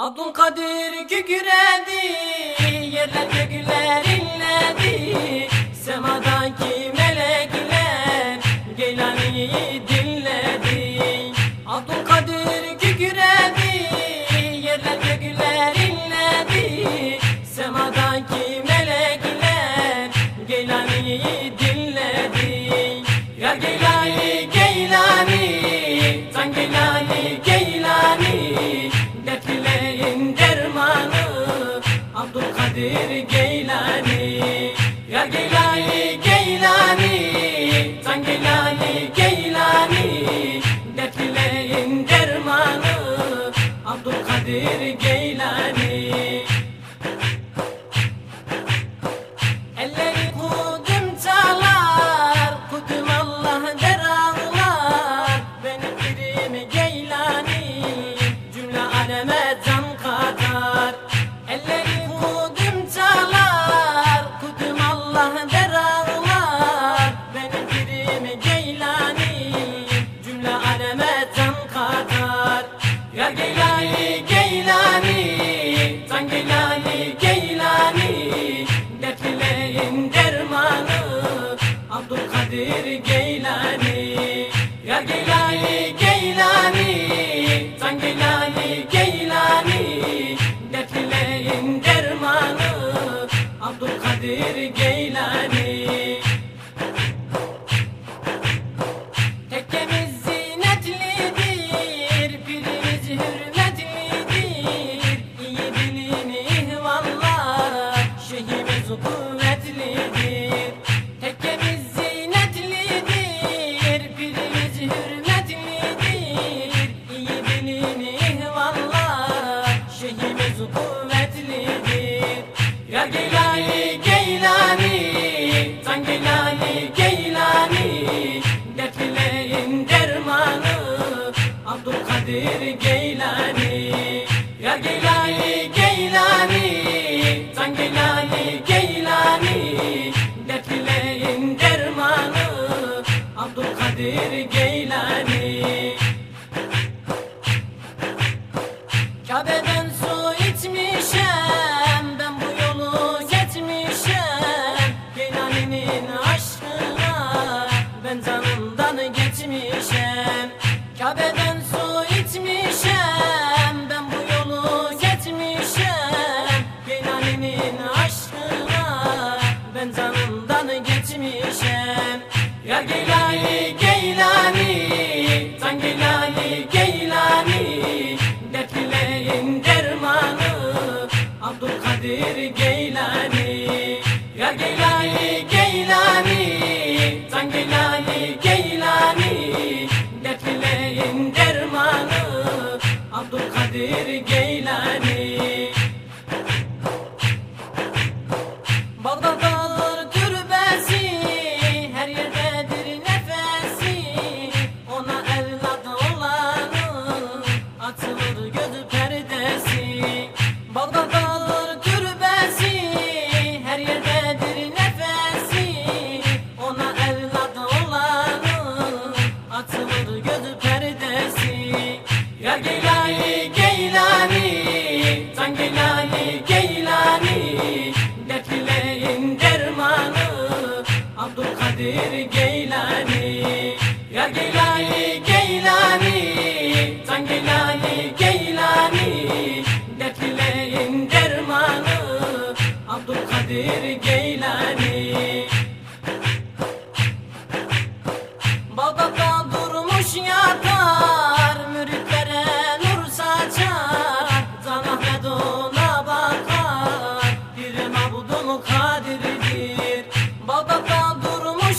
Abdülkadir güküredi, yerler gökler inledi, semadan kim did Geylani, Geylani, Can Geylani, Geylani Dertlilerin dermanı Abdülkadir Geylani. Ya Geylani, Geylani Yalnız kuvvetlidir Yar Geylani Geylani Can Geylani Geylani. Dertlilerin dermanı Abdülkadir Geylani. Yar Geylani Geylani Can Geylani. Kabe'den su içmişem ben bu yolu geçmişem. Genelinin aşkına ben canımdan geçmişem. Ya Geylani Geylani Can Geylani Geylani Dertlilerin dermanı Abdülkadir Geylani nedir Geylani Ya Geylani Geylani Can Geylani Geylani Dertlilerin dermanı Abdülkadir Geylani.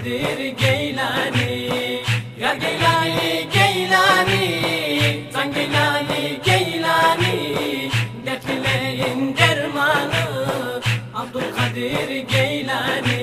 Kadir Geylani Ya Geylani Geylani Can Geylani Geylani Dertlilerin dermanı Abdülkadir Geylani.